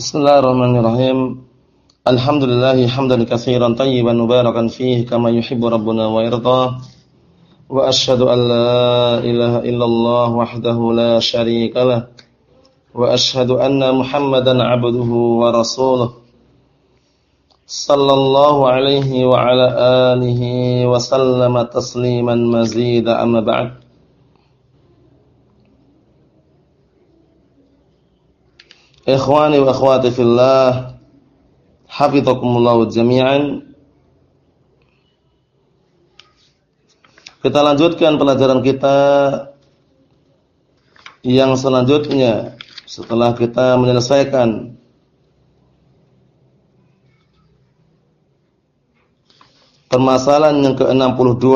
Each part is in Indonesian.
Bismillahirrahmanirrahim. Alhamdulillahi hamdan katsiran tayyiban mubarakan fihi kama yuhibbu rabbuna wa yarda. Wa asyhadu an la ilaha illallah wahdahu la syarika lah. Wa asyhadu anna Muhammadan 'abduhu wa rasuluh. Sallallahu alaihi wa ala alihi wa sallama tasliman mazida amma ba'd. Ikhwani wa akhwati fillah, hafizakumullah jami'an. Kita lanjutkan pelajaran kita yang selanjutnya setelah kita menyelesaikan permasalahan yang ke-62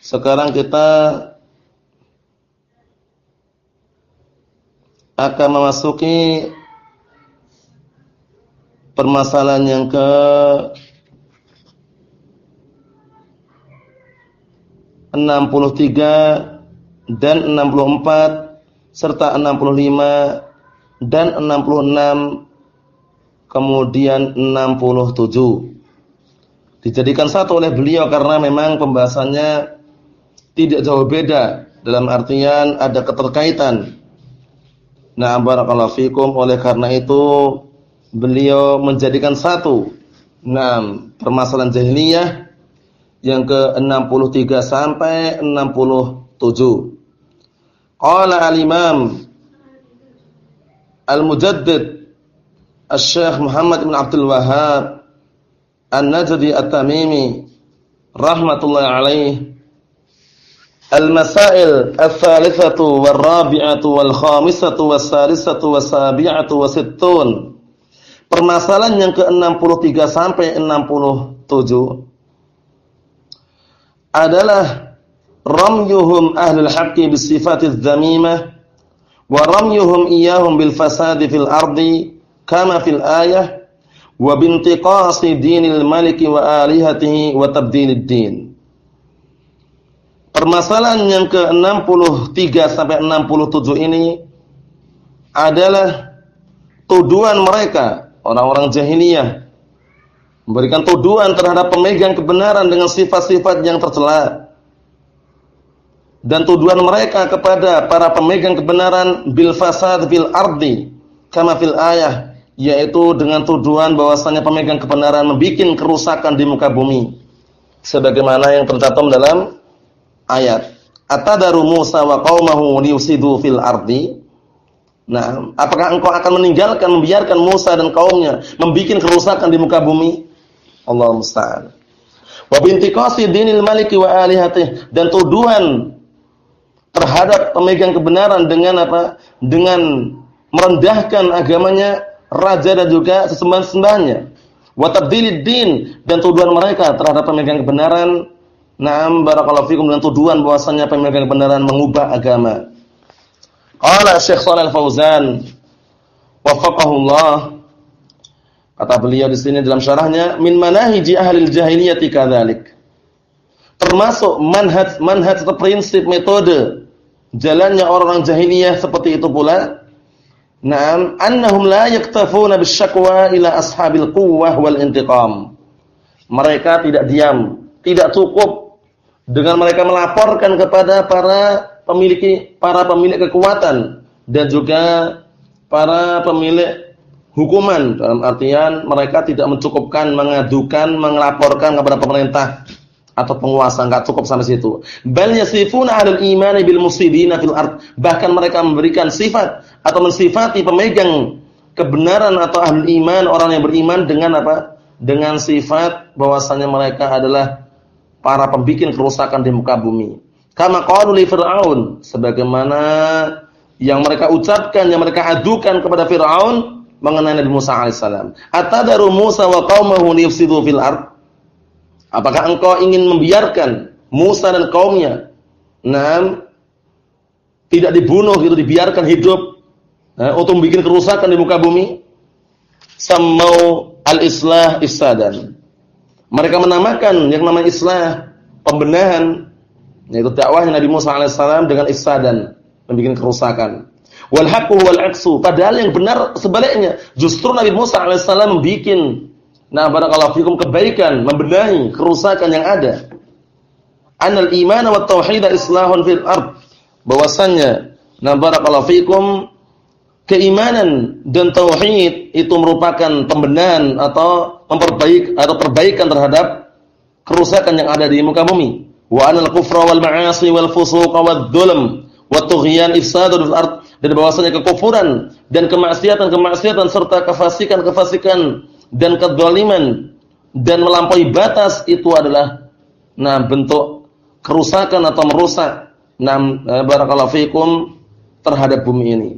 sekarang kita akan memasuki permasalahan yang ke 63 dan 64 serta 65 dan 66 kemudian 67 dijadikan satu oleh beliau karena memang pembahasannya tidak jauh beda dalam artian ada keterkaitan Nah, barakallahu fikum oleh karena itu beliau menjadikan satu nah permasalahan jahiliyah yang ke-63 sampai 67. Qala al-Imam Al-Mujaddid Asy-Syaikh Muhammad bin Abdul Wahhab An-Najdi At-Tamimi rahmatullahi alaihi Al-masail al-thalithatu wal-rabi'atu wal-khamisatu was-salisatu was-sabi'atu was-sittun. Permasalahan yang ke-63 sampai 67 adalah ramyuhum ahlul haqqi bis-sifatiz dzamimah wa ramyuhum iyyahum bil fasadi fil ardi kama fil ayah wa bintiqasi dinil maliki wa alihatihi wa tabdilid din. Permasalahan yang ke-63 sampai 67 ini adalah tuduhan mereka, orang-orang jahiliyah memberikan tuduhan terhadap pemegang kebenaran dengan sifat-sifat yang tercela. Dan tuduhan mereka kepada para pemegang kebenaran bil fasad fil ardi kama fil ayah yaitu dengan tuduhan bahwasanya pemegang kebenaran membuat kerusakan di muka bumi sebagaimana yang tercantum dalam ayat. Atadaru Musa wa qaumahu liyusidu fil ardi? Nah, apakah engkau akan meninggalkan membiarkan Musa dan kaumnya membuat kerusakan di muka bumi? Allah musta'an. Wa bintiqasi dinil maliki wa alihatih dan tuduhan terhadap pemegang kebenaran dengan apa? Dengan merendahkan agamanya raja dan juga sesembahan-sembahannya. Wa tabdilid din dan tuduhan mereka terhadap pemegang kebenaran Naam barakallahu fikum dengan tuduhan bahwasanya pemegang kebenaran mengubah agama. Qala Syekh Shalal Fauzan waffaqahullah kata beliau di sini dalam syarahnya min manahiji ahli jahiliyah kadzalik. Termasuk manhaj manhaj atau prinsip metode jalannya orang-orang jahiliyah seperti itu pula. Naam annahum la yaktafuna bisyakwa ila ashabil quwwah wal intiqam. Mereka tidak diam, tidak cukup dengan mereka melaporkan kepada para pemilik para pemilik kekuatan dan juga para pemilik hukuman. Dalam artian mereka tidak mencukupkan mengadukan melaporkan kepada pemerintah atau penguasa. Enggak cukup sampai situ. Bal yasifuna 'alal imani bil musibina fil ard. Bahkan mereka memberikan sifat atau mensifati pemegang kebenaran atau ahli iman orang yang beriman dengan apa? Dengan sifat bahwasanya mereka adalah para pembikin kerusakan di muka bumi. Kama qalu li Fir'aun, sebagaimana yang mereka ucapkan, yang mereka adukan kepada Fir'aun mengenai Nabi Musa alaihissalam. Atadaru Musa wa qaumahu liyufsidu fil ard? Apakah engkau ingin membiarkan Musa dan kaumnya nah, tidak dibunuh gitu, dibiarkan hidup nah, untuk membuat kerusakan di muka bumi? Sammau al-islah isadan. Mereka menamakan yang namanya islah, pembenahan, yaitu dakwahnya Nabi Musa alaihissalam dengan ifsadan, membuat kerusakan. Wal haqqu. Padahal yang benar sebaliknya. Justru Nabi Musa alaihissalam membuat nah barakallahu fikum kebaikan, membenahi kerusakan yang ada. Anal iman wa tauhid islahun fil ard. Bahwasanya nah barakallahu fikum keimanan dan tauhid itu merupakan pembenahan atau memperbaik atau perbaikan terhadap kerusakan yang ada di muka bumi. Wa anal kufra wal ma'asi wal fusuq wal dzulm wa tughyan ifsadul ard dan bahwasanya kekufuran dan kemaksiatan-kemaksiatan serta kefasikan-kefasikan dan kedzaliman dan melampaui batas itu adalah nah bentuk kerusakan atau merusak nah barakallahu fikum terhadap bumi ini.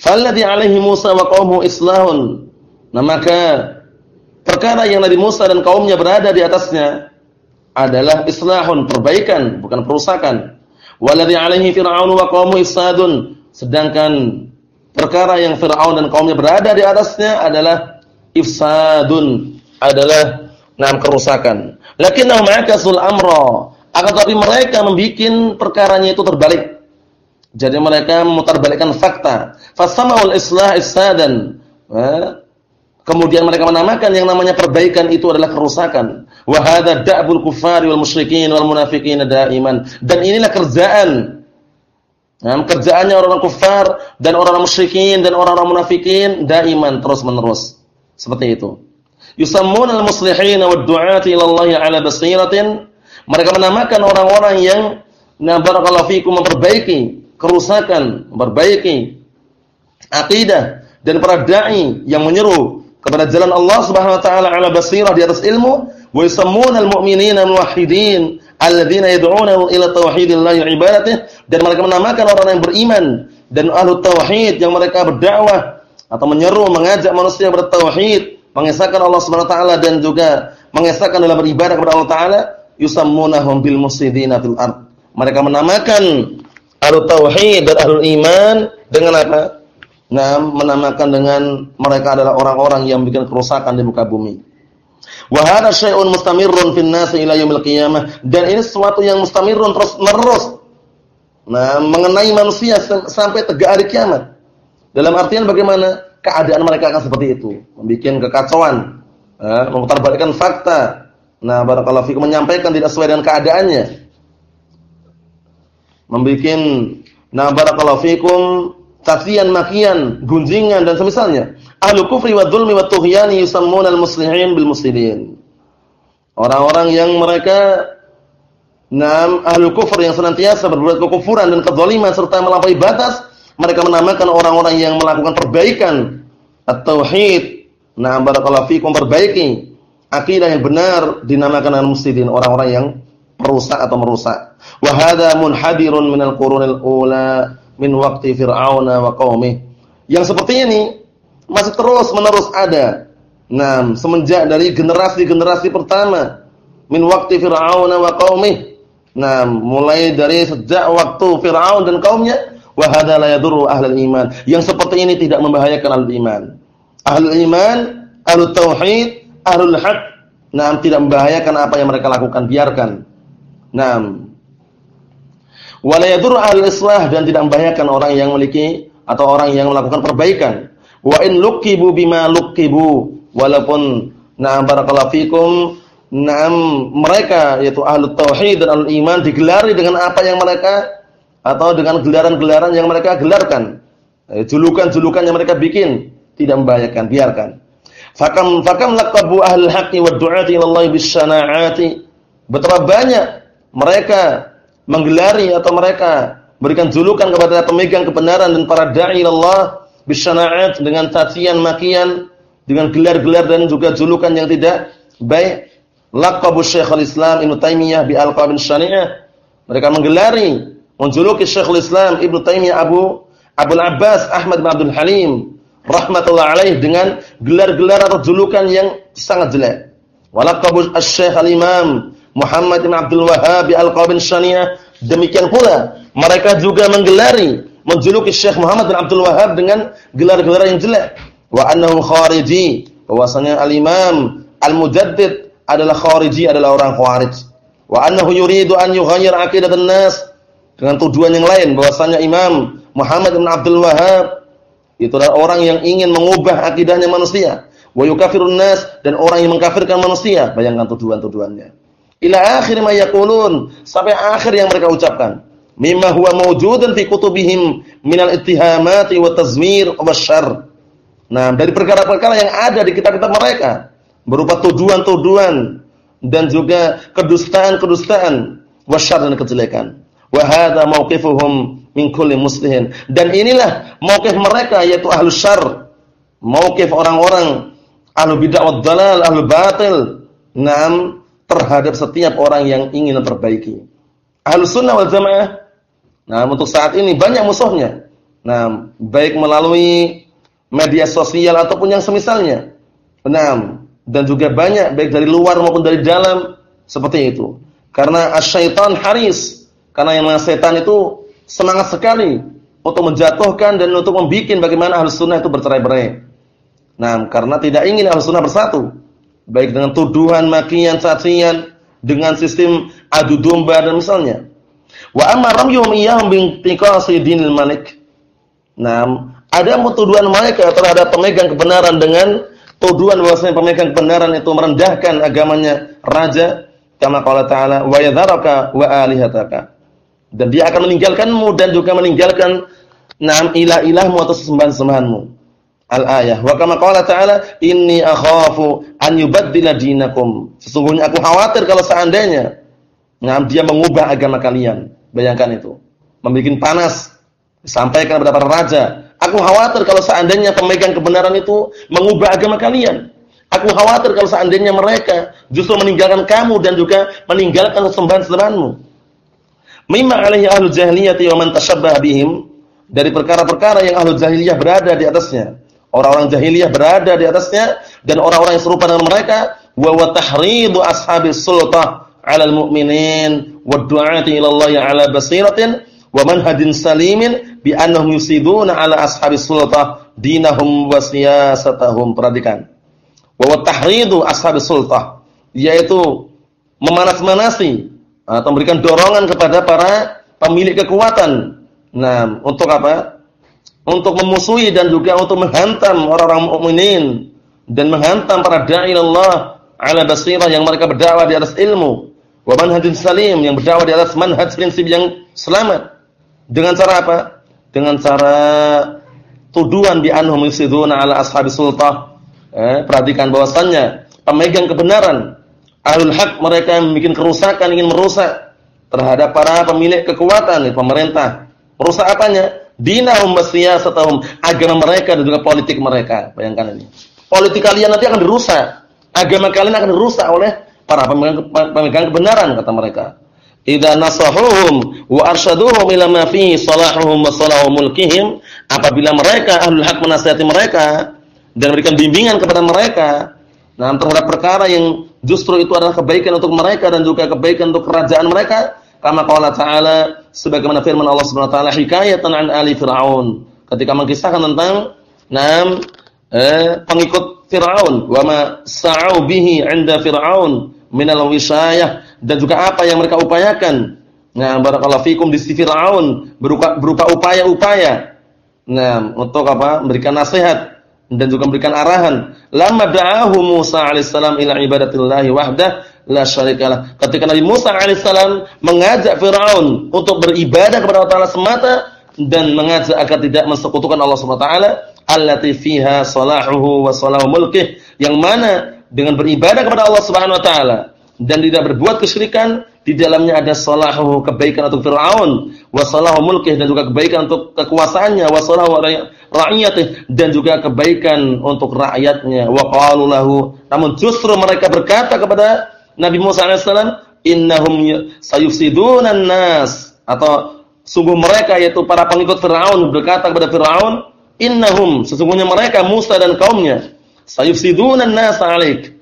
Falladhi alaihi Musa wa qaumuhu islahun. Nah maka perkara yang Nabi Musa dan kaumnya berada di atasnya adalah islahun, perbaikan, bukan perusakan. Walladhi alaihi Fir'aun wa qaumuhu ifsadun Sedangkan perkara yang Fir'aun dan kaumnya berada di atasnya adalah ifsadun, adalah enam kerusakan. Lakinnahum akasul amra. Akan tapi mereka membuat perkaranya itu terbalik. Jadi mereka memutarbalikkan fakta. Fasamaul islah isadan. Kemudian mereka menamakan yang namanya perbaikan itu adalah kerusakan. Wa hadza da'bul kuffari wal musyrikin wal munafiqin daiman. Dan inilah kerjaan Nah, kerjaannya orang-orang kufar dan orang-orang musyrikin dan orang-orang munafikin daiman terus-menerus. Seperti itu. Yusammun al-muslihin wa du'ati ila Allah 'ala basiratin. Mereka menamakan orang-orang yang na barakallahu fikum memperbaiki kerusakan, memperbaiki akidah dan para dai yang menyeru kepada jalan Allah Subhanahu wa taala 'ala basirah di atas ilmu wa yusammun al-mu'minina muwahhidin alladzina yad'una ila tauhidillahi ibadatihi dan mereka menamakan orang yang beriman dan ahlu tauhid yang mereka berdakwah atau menyeru mengajak manusia bertauhid, mengesahkan Allah Subhanahu wa taala dan juga mengesahkan dalam beribadah kepada Allah taala, yusammunahum bil musidina fil ard. Mereka menamakan ahlu tauhid dan ahlu iman dengan apa? Nah, menamakan dengan mereka adalah orang-orang yang bikin kerusakan di muka bumi. Wa hadha syai'un mustamirrun fin nas. Dan ini sesuatu yang mustamirrun terus-menerus Nah, mengenai manusia sampai tegak hari kiamat. Dalam artian bagaimana keadaan mereka akan seperti itu, membuat kekacauan, eh, memutarbalikkan fakta. Nah, barakallahu fikum menyampaikan tidak sesuai dengan keadaannya. Membuat nah barakallahu fikum tafian makian, gunjingan dan semisalnya. Ahlu kufri wa dzulmi wa tughyani yusammuna al-muslimin bil muslimin. Orang-orang yang mereka Naam ahlu kufur yang senantiasa berbuat kekufuran dan kezaliman serta melampaui batas, mereka menamakan orang-orang yang melakukan perbaikan at-tauhid. Naam barakallahu fikum perbaiki akidah yang benar dinamakan al-mufsidin, orang-orang yang merusak atau merusak. Wa hadza munhadirun minal qurunil ula min waqti fir'auna wa qaumih. Yang seperti ini masih terus-menerus ada. Nah, semenjak dari generasi-generasi pertama min waqti fir'auna wa qaumih Nah, mulai dari sejak waktu Firaun dan kaumnya, wa hadza la yadurru iman. Yang seperti ini tidak membahayakan ahlul iman. Ahlul iman, ahlul tauhid, ahlul haq, nah tidak membahayakan apa yang mereka lakukan, biarkan. Nah, wa la yadurru ahlul islah dan tidak membahayakan orang yang memiliki atau orang yang melakukan perbaikan. Wa in luqibu bima luqibu, walaupun nah barakallahu fikum Naam mereka yaitu ahlu tauhid dan ahlu iman digelari dengan apa yang mereka atau dengan gelaran-gelaran yang mereka gelarkan. Eh, julukan-julukan yang mereka bikin tidak membahayakan, biarkan. Fakam fakam laqabu ahlul haqqi wad du'ati ila Allah bisyana'ati. Betapa banyak mereka menggelari atau mereka berikan julukan kepada pemegang kebenaran dan para dai Allah bisyana'at dengan cacian makian dengan gelar-gelar dan juga julukan yang tidak baik laqabu Syekhul Islam Ibnu Taimiyah bi alqabin syani'ah. Mereka menggelari, menjuluki Syekhul Islam Ibnu Taimiyah Abu Abdul Abbas Ahmad bin Abdul Halim rahmatullah alaih dengan gelar-gelar atau julukan yang sangat jelek. Walaqabu Asy-Syaikh Al-Imam Muhammad bin Abdul Wahhab bi alqabin syani'ah. Demikian pula mereka juga menggelari, menjuluki Syekh Muhammad bin Abdul Wahhab dengan gelar-gelar yang jelek. Wa annahu khariji, bahwasanya Al-Imam Al-Mujaddid adalah khariji adalah orang khawarij. Wa annahu yuridu an yughayyir aqidatan nas dengan tujuan yang lain bahwasanya Imam Muhammad bin Abdul Wahhab itu adalah orang yang ingin mengubah akidahnya manusia. Wa yukafirun nas dan orang yang mengkafirkan manusia. Bayangkan tuduhan-tuduhannya. Ila akhir ma yaqulun, sampai akhir yang mereka ucapkan. Mimma huwa mawjudun fi kutubihim minal ittihamati wa tazmir wa syarr. Nah, dari perkara-perkara yang ada di kitab-kitab mereka berupa tuduhan-tuduhan dan juga kedustaan-kedustaan wasyar dan kejelekan. Wa hadza mauqifuhum min kulli muslimin. Dan inilah mauqif mereka yaitu ahlu syarr. Mauqif orang-orang ahlu bid'ah wad dalal, ahlu batil. Naam terhadap setiap orang yang ingin memperbaiki. Ahlu sunnah wal jamaah. Nah, untuk saat ini banyak musuhnya. Nah, baik melalui media sosial ataupun yang semisalnya. Enam dan juga banyak baik dari luar maupun dari dalam seperti itu. Karena asyaitan haris, karena yang setan itu semangat sekali untuk menjatuhkan dan untuk membuat bagaimana ahli sunnah itu bercerai-berai. Nah, karena tidak ingin ahli sunnah bersatu, baik dengan tuduhan, makian, cacian, dengan sistem adu domba dan misalnya. Wa amma ramyuhum iyyahum bi dinil malik. Nah, ada tuduhan mereka terhadap pemegang kebenaran dengan tuduhan bahwasanya pemegang kebenaran itu merendahkan agamanya raja kama qala ta'ala wa yadharaka wa alihataka. Dan dia akan meninggalkanmu dan juga meninggalkan enam ilah-ilahmu atau sembahan-sembahanmu. Al-ayah. Wa kama qala ta'ala inni akhafu an yubaddila dinakum. Sesungguhnya aku khawatir kalau seandainya nah, dia mengubah agama kalian. Bayangkan itu. Membikin panas. Sampaikan kepada para raja Aku khawatir kalau seandainya pemegang kebenaran itu mengubah agama kalian. Aku khawatir kalau seandainya mereka justru meninggalkan kamu dan juga meninggalkan sembahan-sembahanmu. Mimma alaihi ahlu jahiliyah wa man tashabbaha bihim dari perkara-perkara yang ahlu jahiliyah berada di atasnya. Orang-orang jahiliyah berada di atasnya dan orang-orang yang serupa dengan mereka wa wa tahridu ashabis sultah 'alal mu'minin wa du'ati ila Allah 'ala basiratin wa manhajin salimin bi annahum yusiduna ala ashabis sultah dinahum wa siyasatahum. Perhatikan. Wa tahridu ashabis sultah yaitu memanas-manasi atau memberikan dorongan kepada para pemilik kekuatan. Nah, untuk apa? Untuk memusuhi dan juga untuk menghantam orang-orang mukminin dan menghantam para dai Allah ala basirah yang mereka berdakwah di atas ilmu wa manhajin salim yang berdakwah di atas manhaj prinsip yang selamat. Dengan cara apa? dengan cara tuduhan bi anhum yusiduna ala ashabi sultah. Eh, perhatikan bahwasannya pemegang kebenaran ahlul hak mereka yang bikin kerusakan ingin merusak terhadap para pemilik kekuatan pemerintah. Merusak apanya? Dinahum wasiyasatahum agama mereka dan juga politik mereka. Bayangkan ini. Politik kalian nanti akan dirusak. Agama kalian akan dirusak oleh para pemegang, pemegang kebenaran kata mereka idza nasahuhum wa arsyaduhum ila ma fihi salahuhum wa salahu mulkihim apabila mereka ahlul hak menasihati mereka dan memberikan bimbingan kepada mereka nah terhadap perkara yang justru itu adalah kebaikan untuk mereka dan juga kebaikan untuk kerajaan mereka kama qala ta'ala sebagaimana firman Allah Subhanahu wa taala hikayatan an ali fir'aun ketika mengisahkan tentang enam eh, pengikut Firaun wa ma sa'u bihi 'inda fir'aun minal wisayah dan juga apa yang mereka upayakan. Nah, barakallahu fikum di Firaun berupa berupa upaya-upaya. Nah, untuk apa? Memberikan nasihat dan juga memberikan arahan. Lama da'ahu Musa alaihissalam ila ibadatillahi wahdah la. Ketika Nabi Musa alaihissalam mengajak Firaun untuk beribadah kepada Allah Taala semata dan mengajak agar tidak mensekutukan Allah Subhanahu wa taala allati fiha salahuhu wa salahu mulkih yang mana dengan beribadah kepada Allah Subhanahu wa taala dan tidak berbuat kesyirikan di dalamnya ada salahu kebaikan untuk Firaun wa salahu mulkih dan juga kebaikan untuk kekuasaannya wa salahu rakyatih dan juga kebaikan untuk rakyatnya wa qalu namun justru mereka berkata kepada Nabi Musa alaihissalam innahum sayufsiduna nas atau sungguh mereka yaitu para pengikut Firaun berkata kepada Firaun innahum sesungguhnya mereka Musa dan kaumnya sayufsiduna nas alaik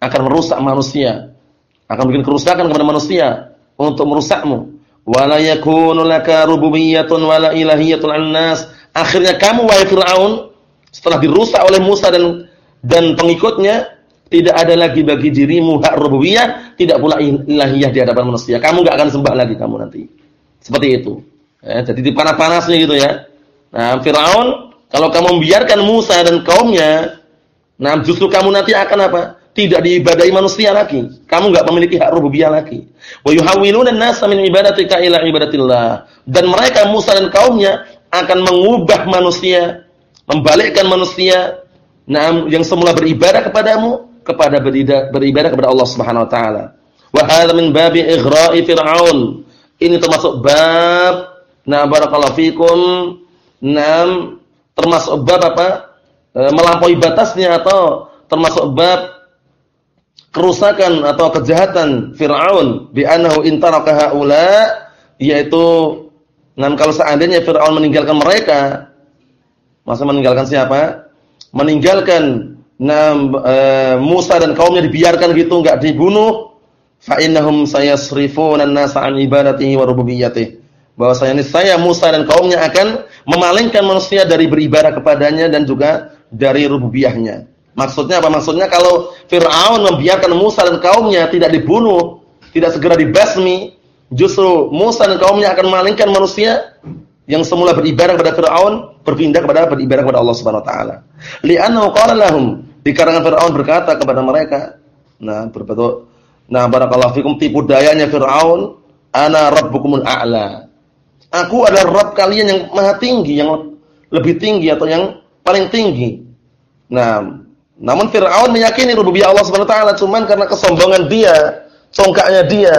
akan merusak manusia akan bikin kerusakan kepada manusia untuk merusakmu. Wala yakunu laka rububiyyatun wala ilahiyyatun 'annas. Akhirnya kamu wahai Firaun setelah dirusak oleh Musa dan dan pengikutnya tidak ada lagi bagi dirimu hak rububiyah, tidak pula ilahiyah di hadapan manusia. Kamu enggak akan sembah lagi kamu nanti. Seperti itu. Ya, jadi dipanas-panasnya gitu ya. Nah, Firaun, kalau kamu membiarkan Musa dan kaumnya, nah justru kamu nanti akan apa? Tidak diibadahi manusia lagi. Kamu enggak memiliki hak rububiyah lagi. Wa yuhawwiluna an-nasa min ibadatika ila ibadatillah. Dan mereka Musa dan kaumnya akan mengubah manusia, membalikkan manusia nah, yang semula beribadah kepadamu kepada beribadah, kepada Allah Subhanahu wa taala. Wa hadha min babi ighra'i fir'aun. Ini termasuk bab Nah, barakallahu fikum. Nam termasuk bab apa? E, melampaui batasnya atau termasuk bab kerusakan atau kejahatan Firaun bi annahu intaraka haula yaitu nam kalau seandainya Firaun meninggalkan mereka masa meninggalkan siapa? Meninggalkan nam e, Musa dan kaumnya dibiarkan gitu enggak dibunuh fa innahum sayasrifuna an-nasa an ibadatihi wa rububiyyatihi bahwasanya saya Musa dan kaumnya akan memalingkan manusia dari beribadah kepadanya dan juga dari rububiyahnya. Maksudnya apa? Maksudnya kalau Fir'aun membiarkan Musa dan kaumnya tidak dibunuh, tidak segera dibasmi, justru Musa dan kaumnya akan memalingkan manusia yang semula beribadah kepada Fir'aun berpindah kepada beribadah kepada Allah Subhanahu wa taala. Li'annahu qala lahum, dikarenakan Fir'aun berkata kepada mereka, nah berbentuk nah barakallahu fikum tipu dayanya Fir'aun, ana rabbukumul a'la. Aku adalah Rabb kalian yang maha tinggi, yang lebih tinggi atau yang paling tinggi. Nah, namun Fir'aun meyakini rububiyah Allah Subhanahu wa taala cuman karena kesombongan dia, congkaknya dia,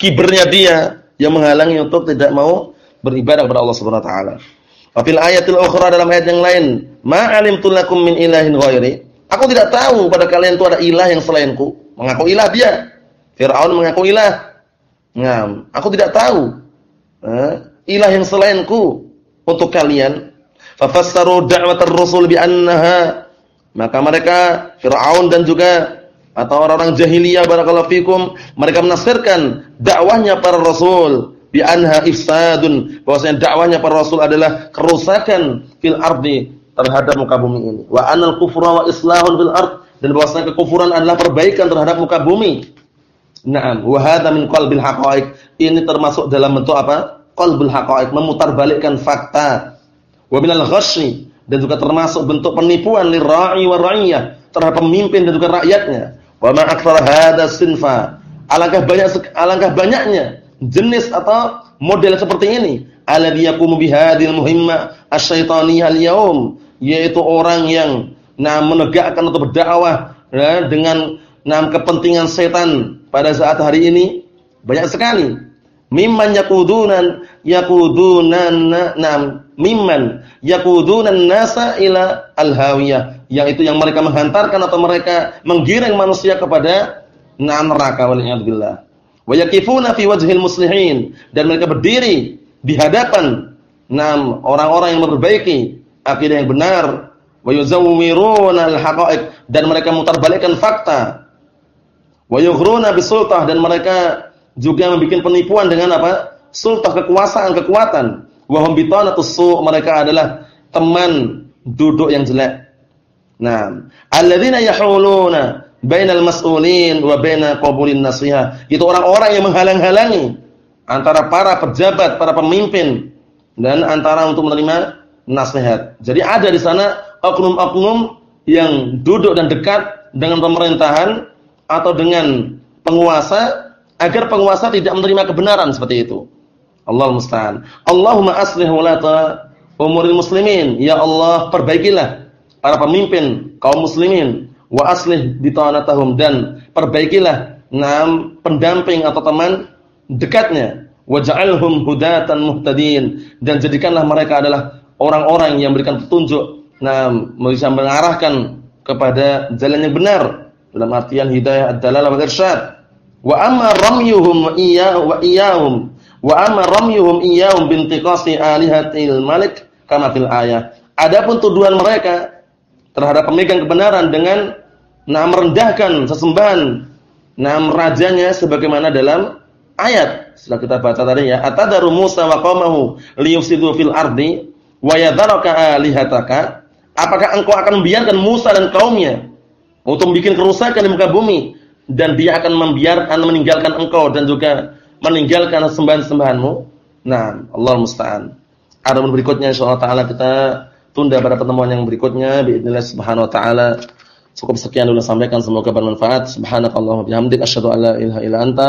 kibernya dia yang menghalangi untuk tidak mau beribadah kepada Allah Subhanahu wa taala. Wa fil ayatil ukhra dalam ayat yang lain, ma alimtu lakum min ilahin ghairi. Aku tidak tahu pada kalian itu ada ilah yang selainku. Mengaku ilah dia. Firaun mengaku ilah. Nah, aku tidak tahu. Eh? ilah yang selainku untuk kalian. Fafassaru da'watar rusul bi annaha maka mereka Firaun dan juga atau orang-orang jahiliyah barakallahu fikum mereka menafsirkan dakwahnya para rasul bi anha ifsadun bahwasanya dakwahnya para rasul adalah kerusakan fil ardi terhadap muka bumi ini wa anal kufra wa islahun fil ard dan bahwasanya kekufuran adalah perbaikan terhadap muka bumi. Naam, wa hadza min qalbil haqaiq. Ini termasuk dalam bentuk apa? qalbul haqa'iq, memutarbalikkan fakta. Wa minal ghasyi dan juga termasuk bentuk penipuan lira'i wa ra'iyah terhadap pemimpin dan juga rakyatnya. Wa ma aktsara hadha sinfa. Alangkah banyak alangkah banyaknya jenis atau model seperti ini. Alladhi yaqumu bihadhil muhimma asy-syaitaniyah al-yaum, yaitu orang yang nah menegakkan atau berdakwah ya, dengan nah kepentingan setan pada saat hari ini banyak sekali. Mimman yakudunan yakudunan nam mimman yakudunan nasa ila al-hawiyah. Yang itu yang mereka menghantarkan atau mereka menggiring manusia kepada neraka waliyadzubillah wa yakifuna fi wajhil muslihin. Dan mereka berdiri di hadapan enam orang-orang yang memperbaiki akidah yang benar wa yuzawwiruna al-haqa'iq dan mereka mutarbalikkan fakta wa yughruna bisultah dan mereka juga membuat penipuan dengan apa? Sultah kekuasaan, kekuatan. Wa hum mereka adalah teman duduk yang jelek. Nah, alladzina yahuluna bainal mas'ulin wa baina qabulin nasiha. Itu orang-orang yang menghalang-halangi antara para pejabat, para pemimpin dan antara untuk menerima nasihat. Jadi ada di sana oknum-oknum yang duduk dan dekat dengan pemerintahan atau dengan penguasa agar penguasa tidak menerima kebenaran seperti itu. Allah musta'an. Allahumma aslih walata umuril muslimin. Ya Allah, perbaikilah para pemimpin kaum muslimin wa aslih bitanatahum dan perbaikilah enam pendamping atau teman dekatnya. Waj'alhum hudatan muhtadin. Dan jadikanlah mereka adalah orang-orang yang memberikan petunjuk. Nah bisa mengarahkan kepada jalan yang benar. Dalam artian hidayah ad-dalalah wal irsyad. Wa amma ramyuhum iya wa iyahum. Wa amma ramyuhum iyahum bintiqasi alihatil malik kama fil ayah. Adapun tuduhan mereka terhadap pemegang kebenaran dengan nah merendahkan sesembahan nah rajanya sebagaimana dalam ayat sudah kita baca tadi ya. Atadaru Musa wa qaumahu liyufsidu fil ardi wa yadharaka alihataka. Apakah engkau akan membiarkan Musa dan kaumnya untuk bikin kerusakan di muka bumi? Dan dia akan membiarkan meninggalkan engkau dan juga meninggalkan sembahan-sembahanmu? Nah Allah musta'an. Adapun berikutnya insyaallah taala kita tunda pada pertemuan yang berikutnya. Biidznillah subhanahu wa taala. Cukup sekian dulu sampaikan semoga bermanfaat. Subhanakallahumma bihamdika asyhadu an la ilaha illa anta.